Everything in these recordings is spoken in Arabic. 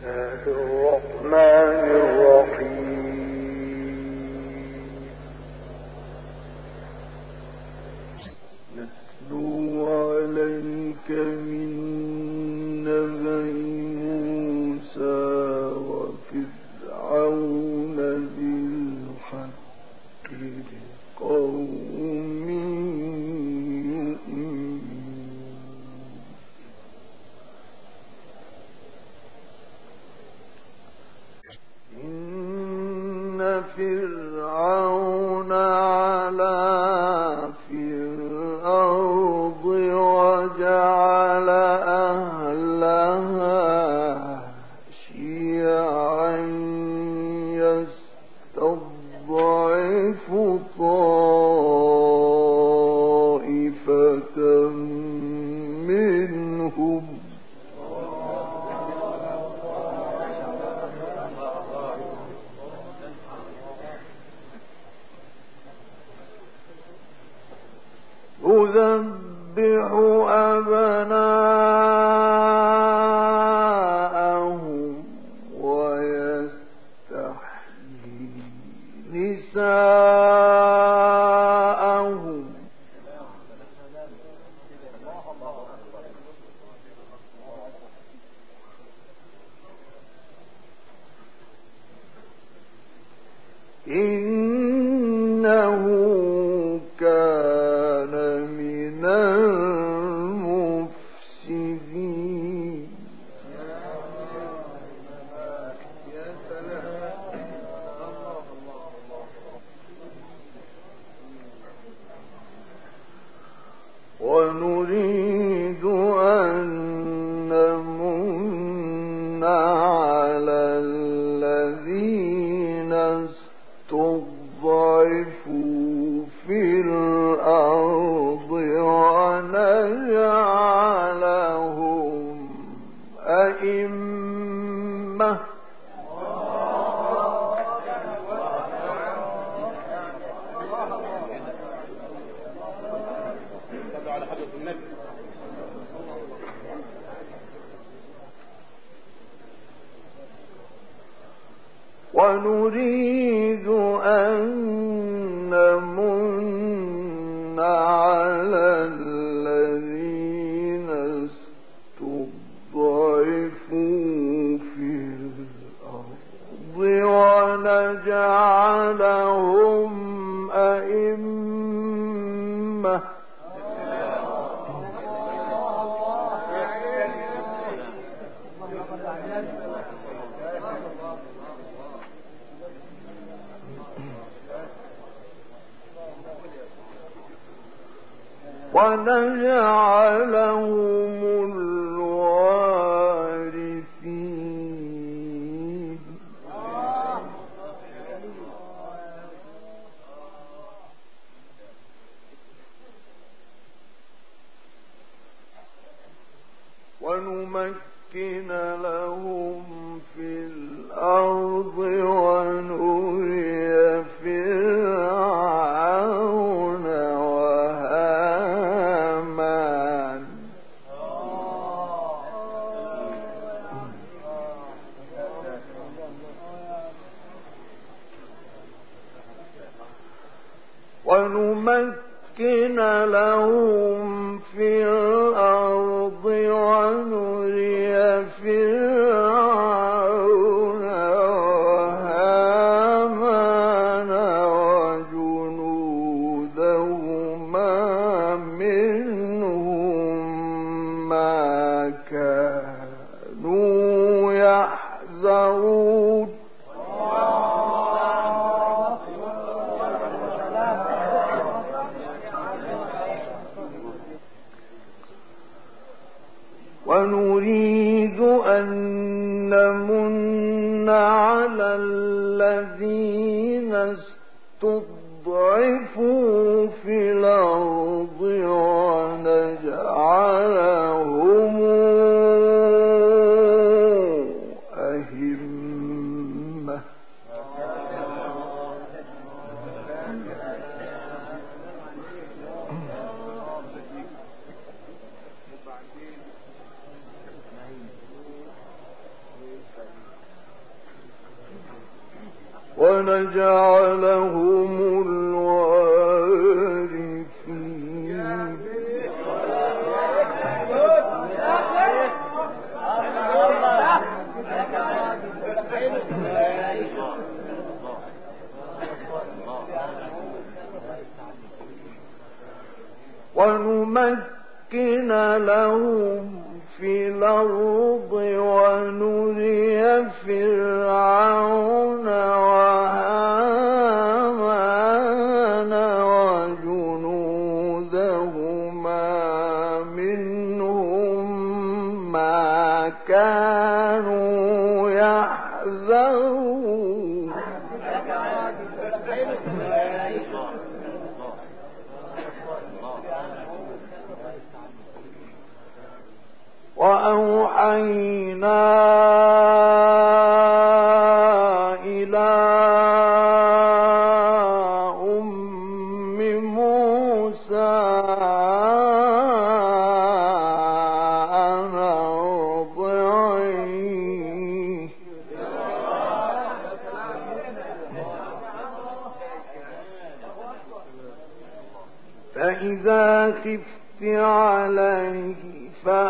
呃最 ونمكن لهم في الأرض ونري فرعون وأوحينا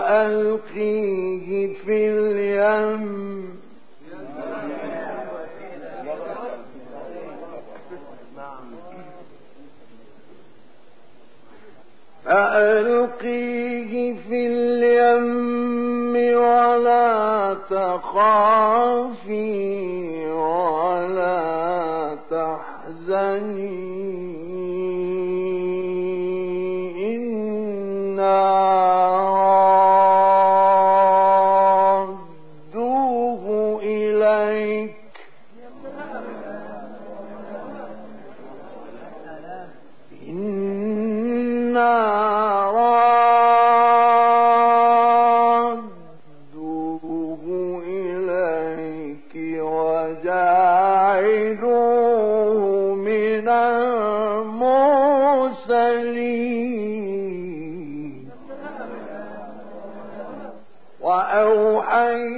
وألقيه في اليم. فألقيه في اليم ولا تخافي. أن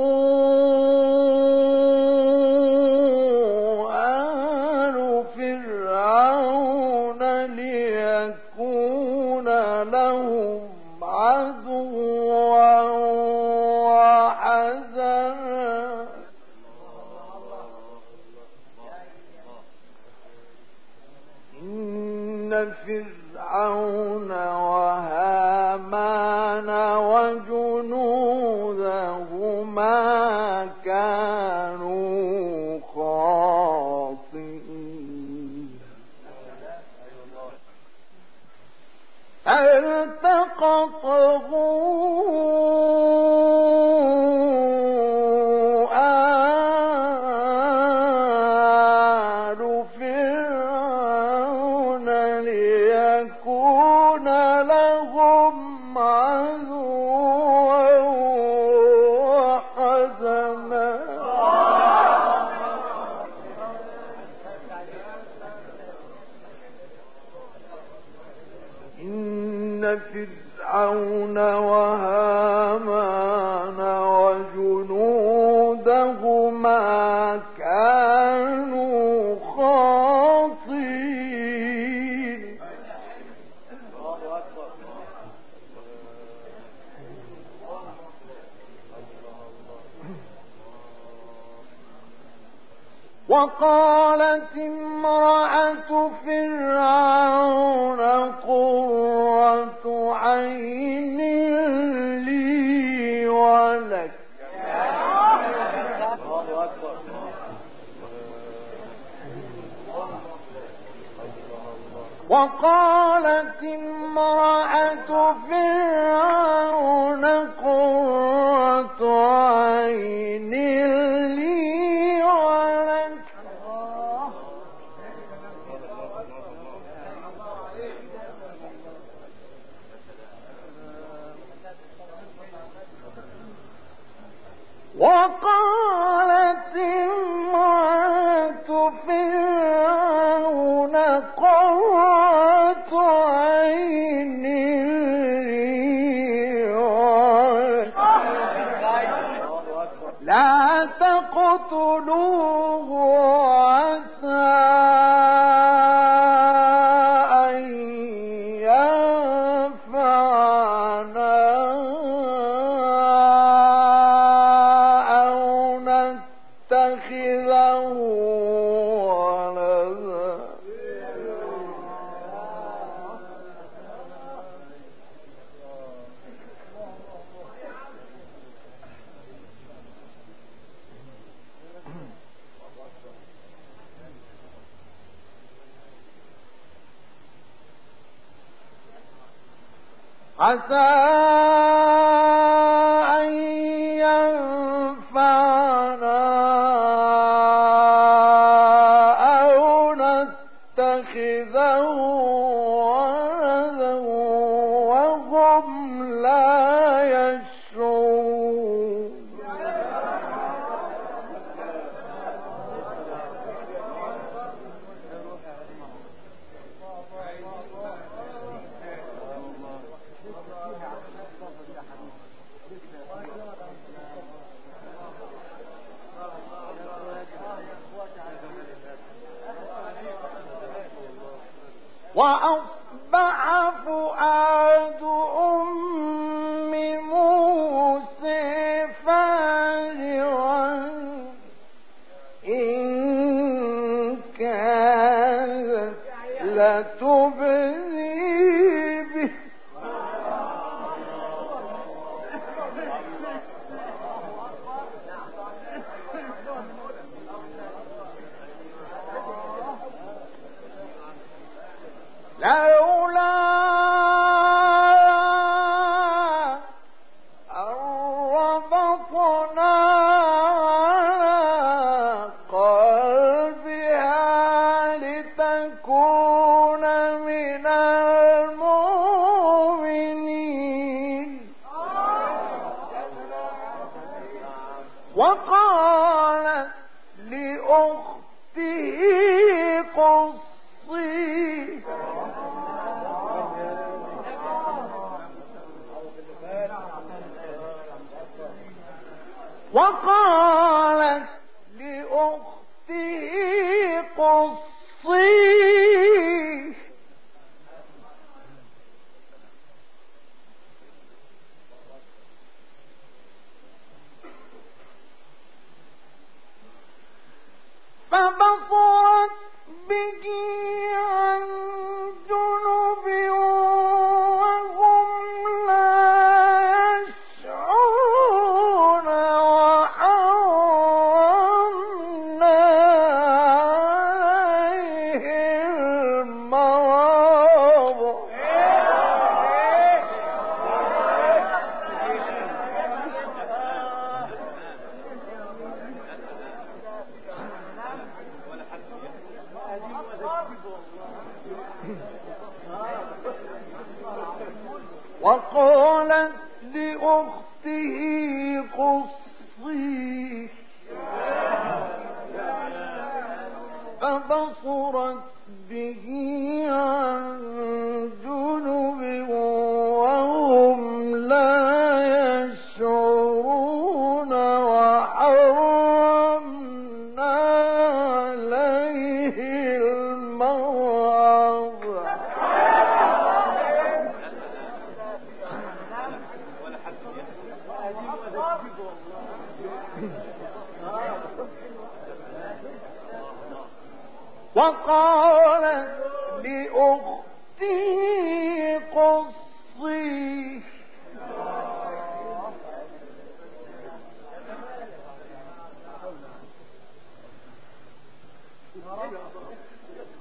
وقالت امرأة فرعون قرة عين لي ولك. وقالت امرأة فرعون عسى وقالت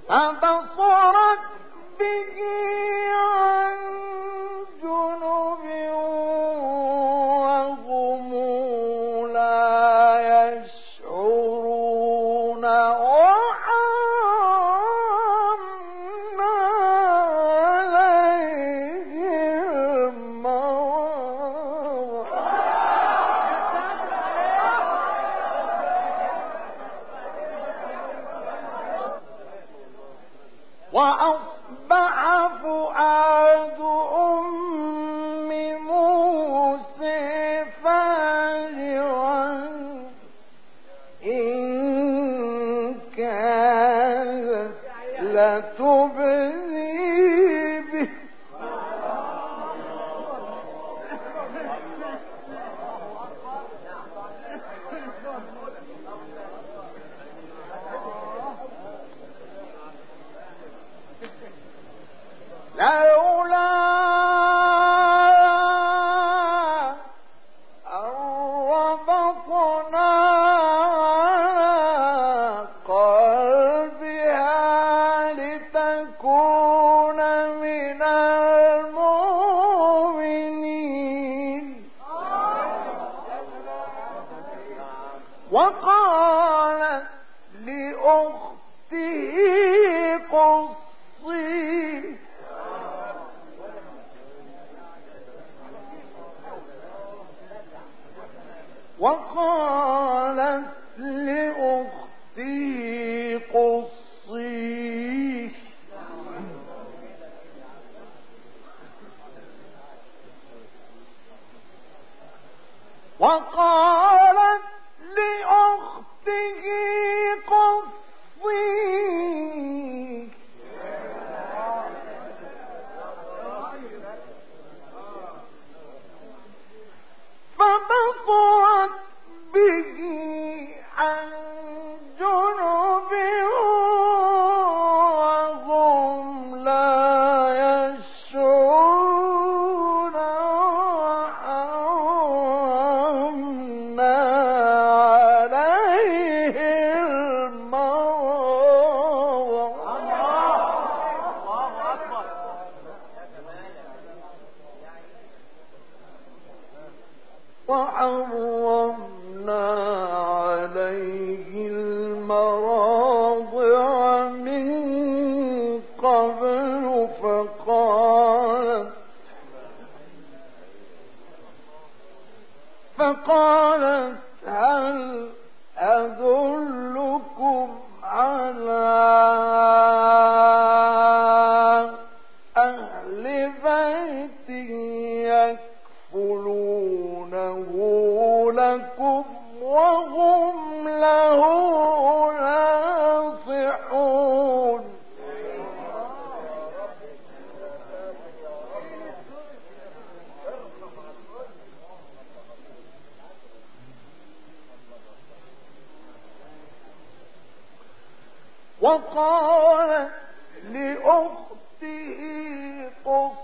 فبصرت وقالت لأخته قصيه وقالت وقال لأخته قصيه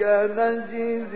وكذلك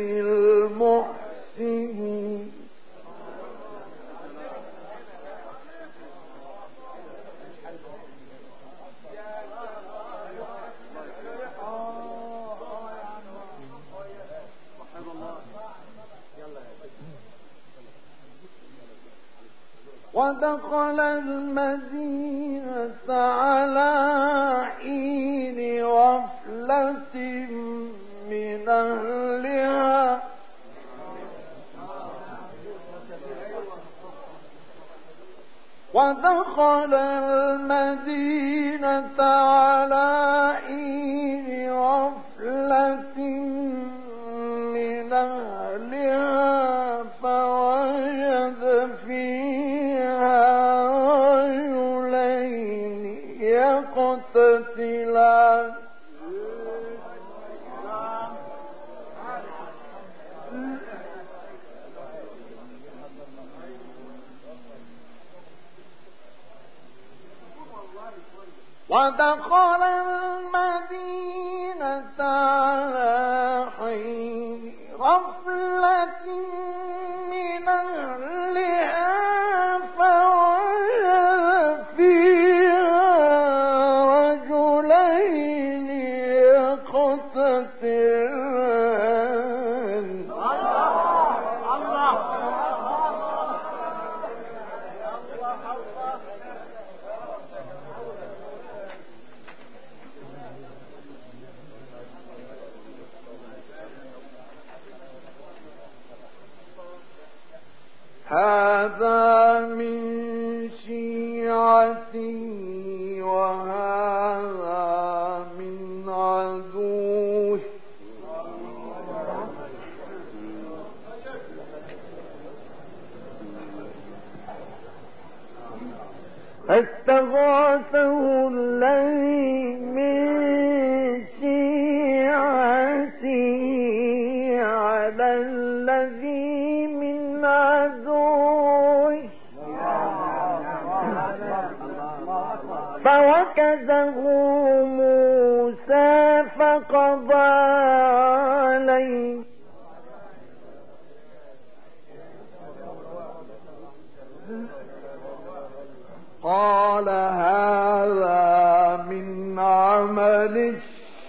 ودخل المدينة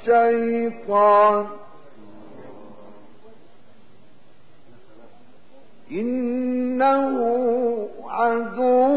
الشيطان. إنه عدو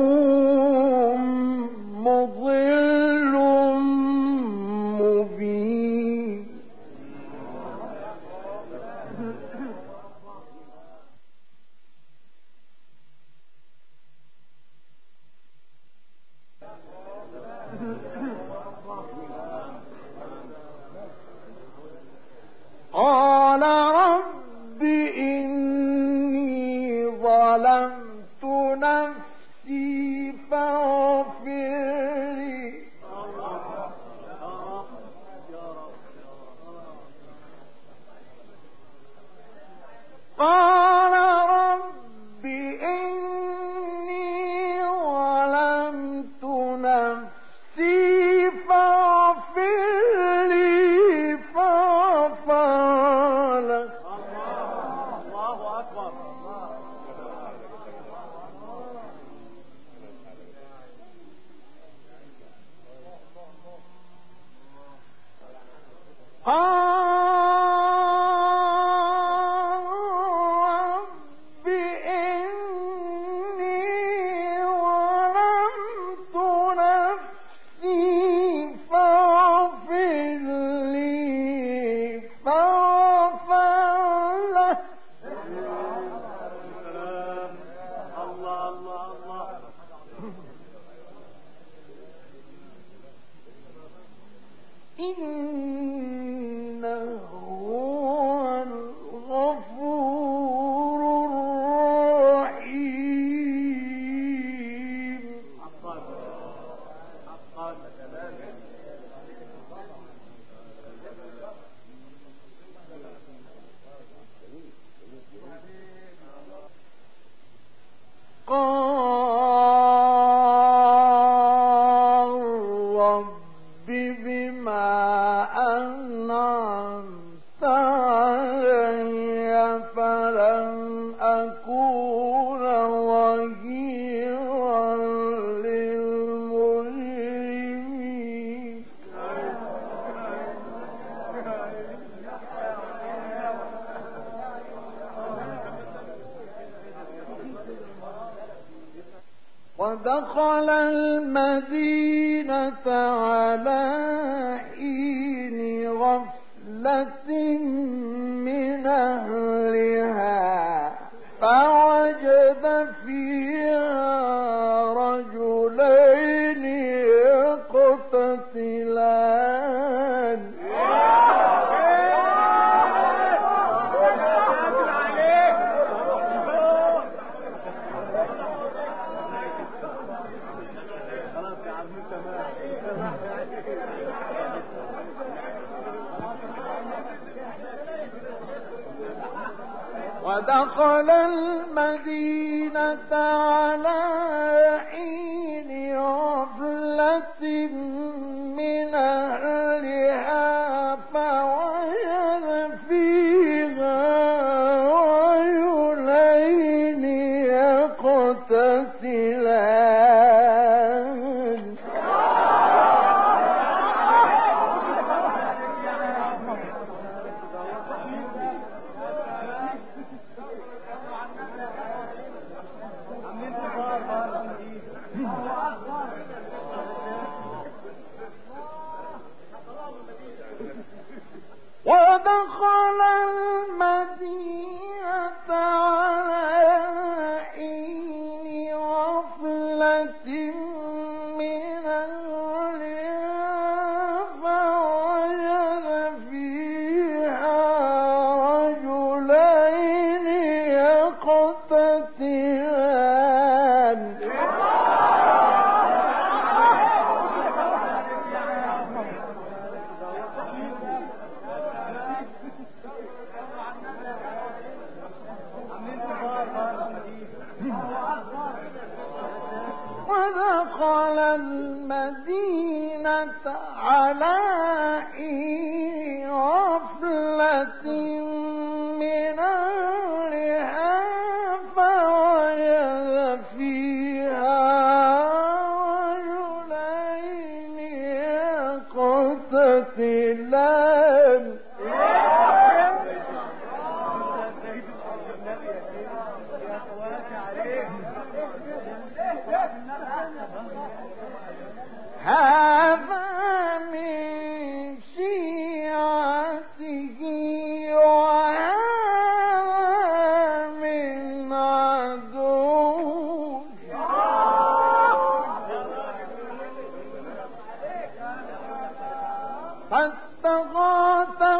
فاستغاثه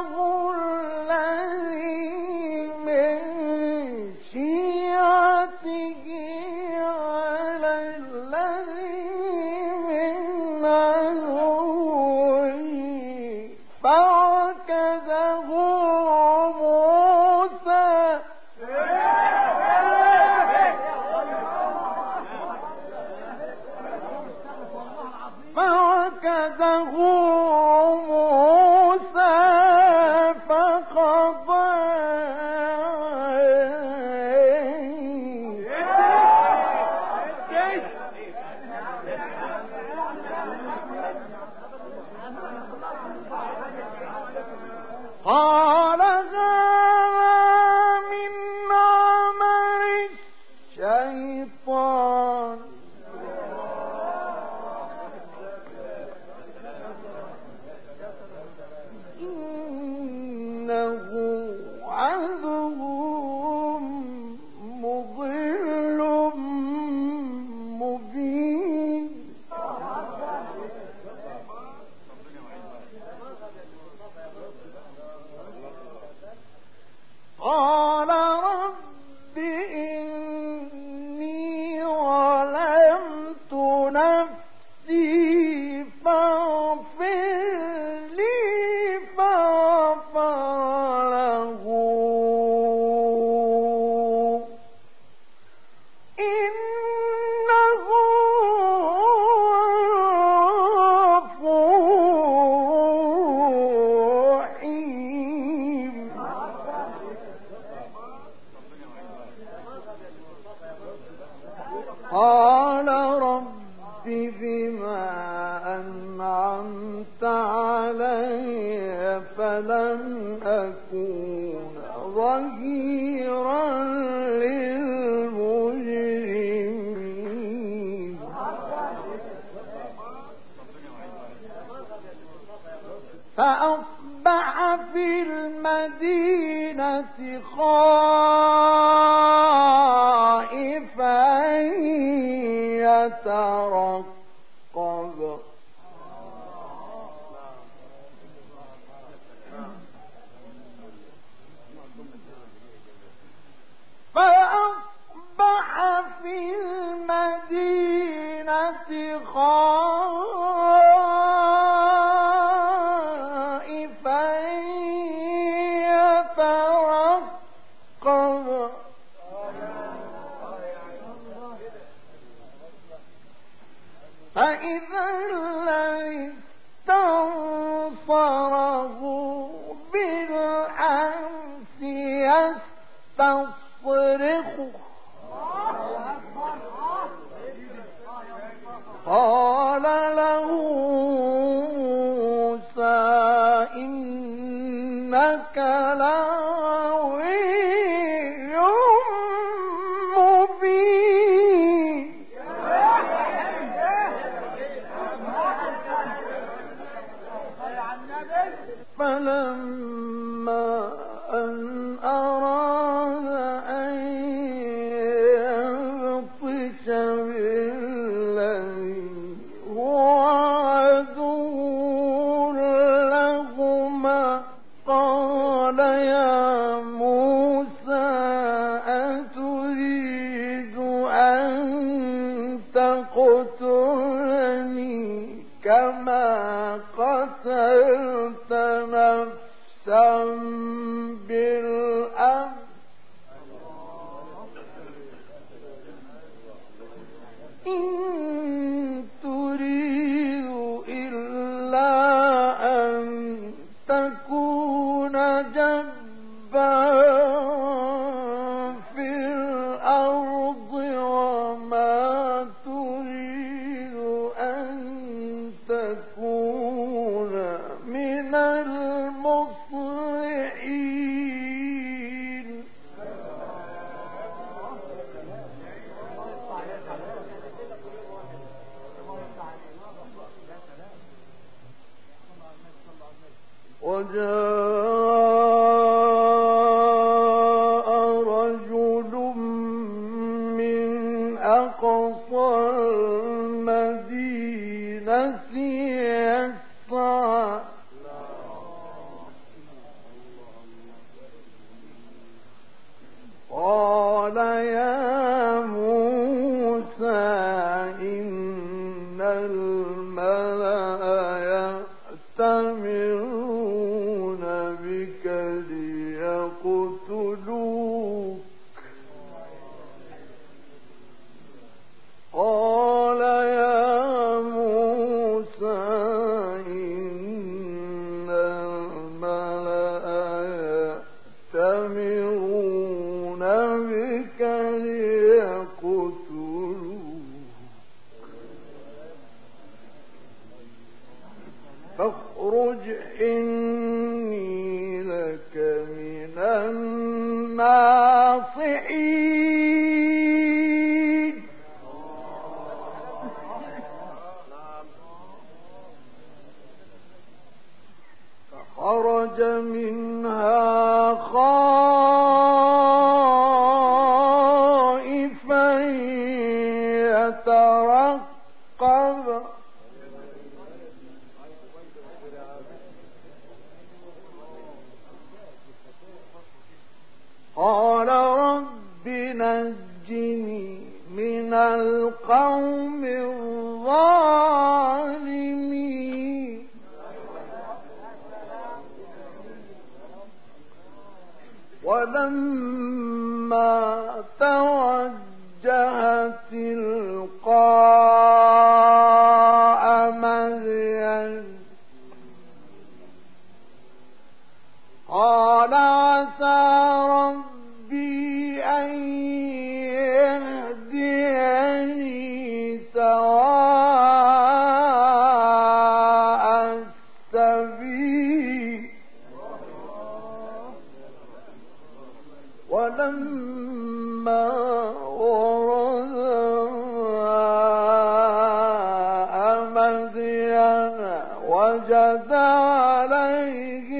وجد عليه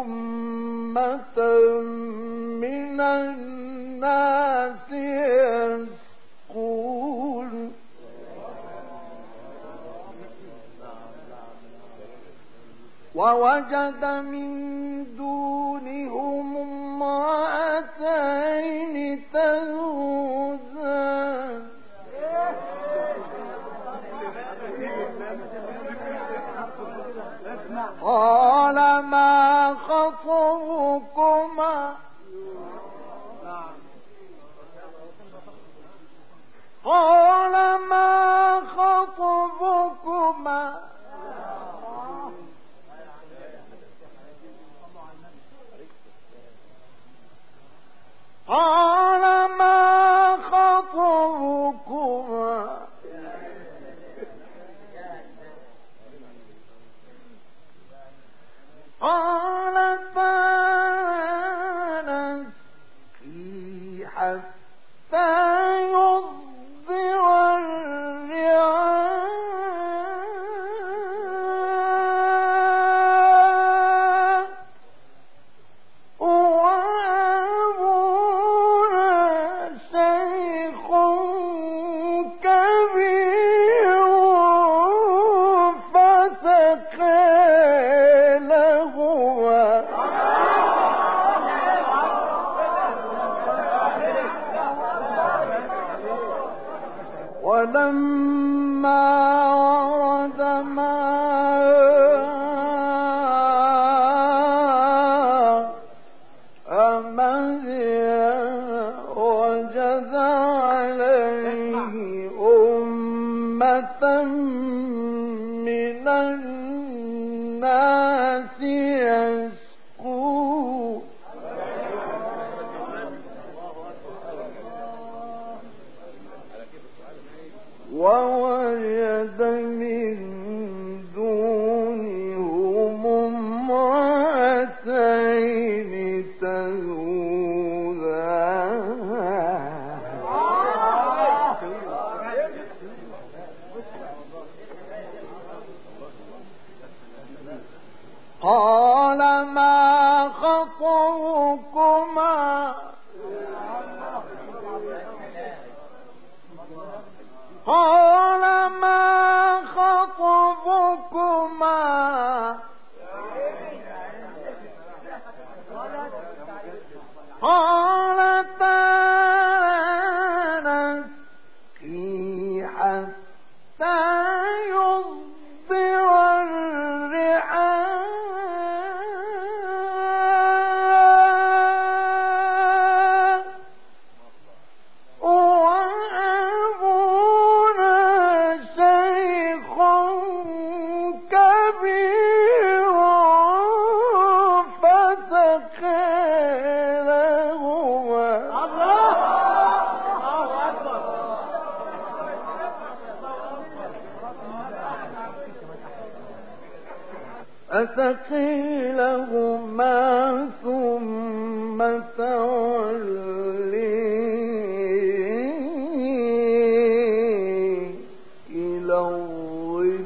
أمة من الناس يسقون ووجد من Oh. فثقيلهما ثم تولي إلى الظل.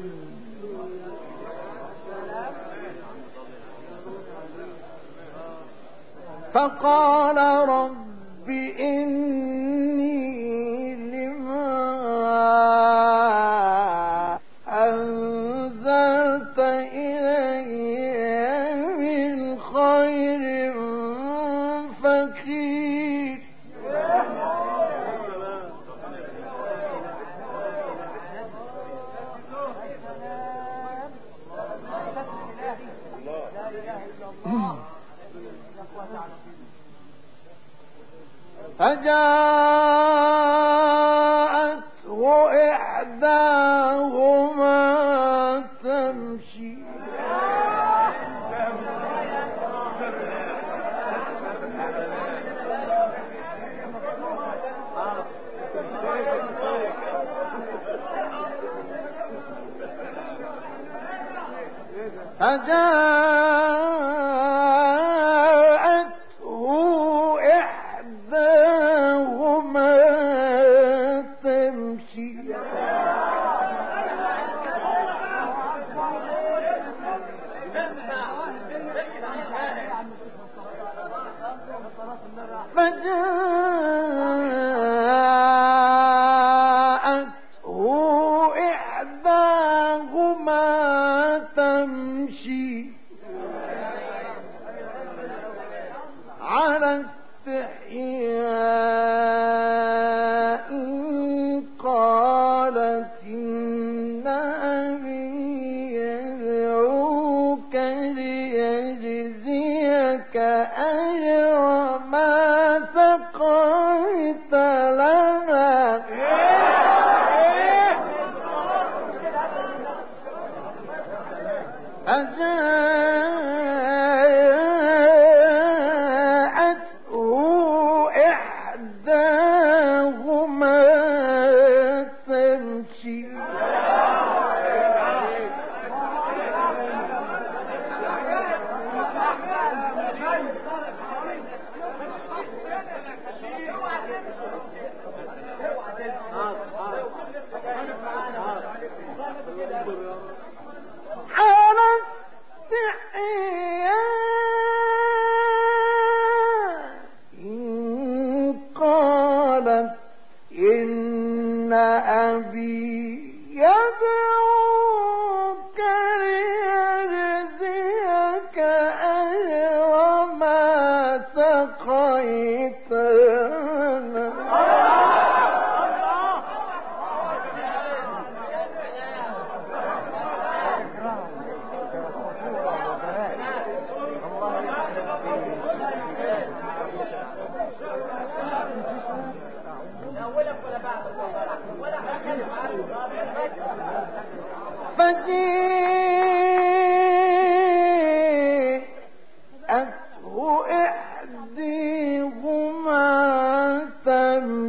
فقال فجاءته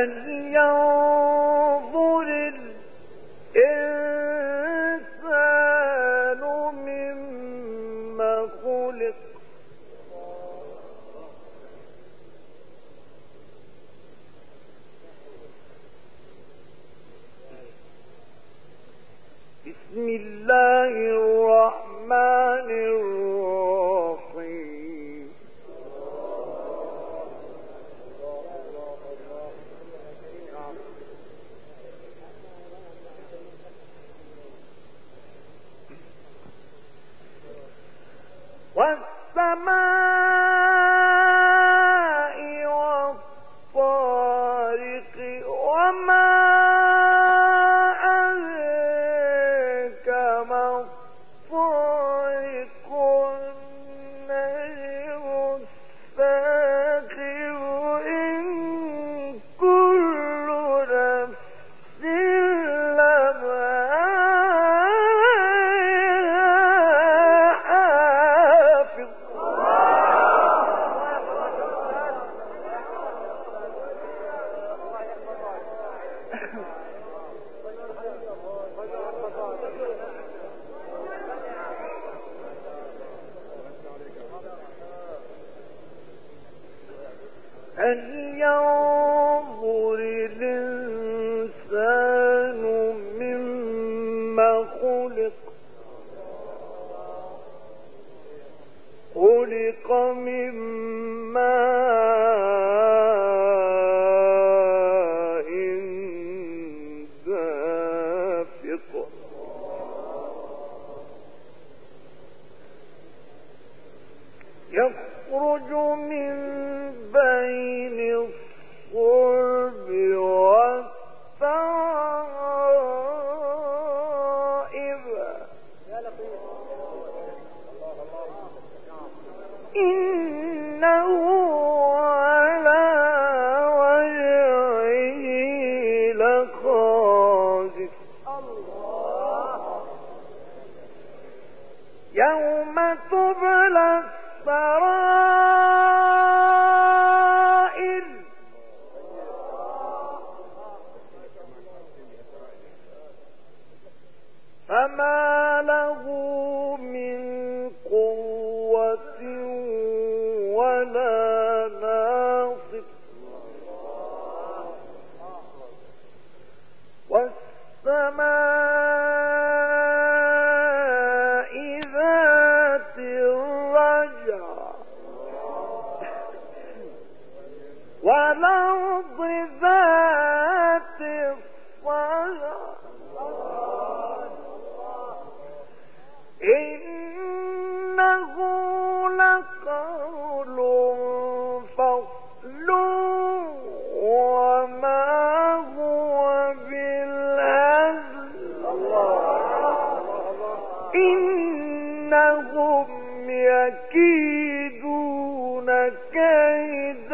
人妖。خلق من يكيدون كيدا